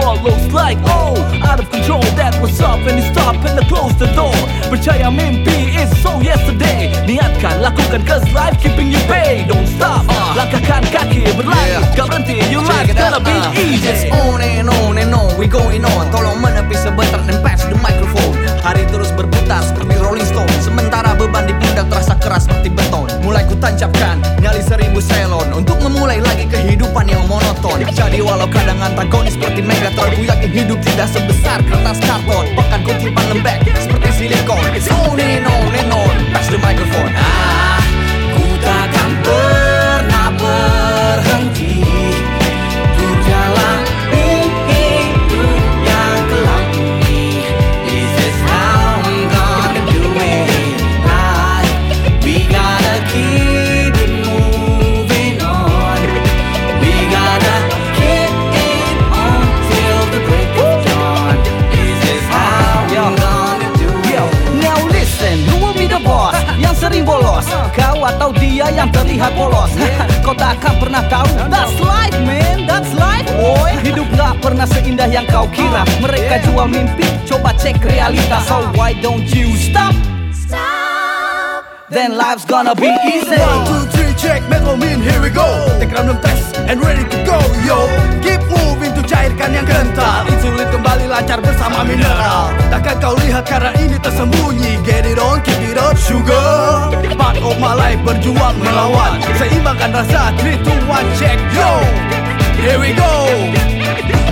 world looks like oh Out of control That was up and it stop and I close the door. Percaya mimpi is so yesterday. Niatkan lakukan cause life keeping you pay Don't stop. Langkahkan kaki berlari. Yeah. Gak berhenti Your Check life it gonna be uh. easy. It's on and on and on, we going on. Tolong kadang antagonis seperti Megatron Ku yakin hidup tidak sebesar kertas karton Bahkan ku timpan lembek seperti silikon. It's on and on and on, pass the microphone bolos, kau atau dia yang terlihat polos Kau takkan pernah tahu. That's life man, that's life boy. Hidup gak pernah seindah yang kau kira. Mereka jual mimpi, coba cek realitas So why don't you stop? Then life's gonna be easy. One, two, three, check, metformin, here we go. Take random test and ready to go, yo. Keep moving to cairkan yang kental. Insulin kembali lancar bersama mineral. Takkan kau lihat karena ini tersembunyi. Get it on, keep it up, sugar. Part of my life berjuang melawan. Seimbangkan rasa, 3, 2, 1, check, yo. Here we go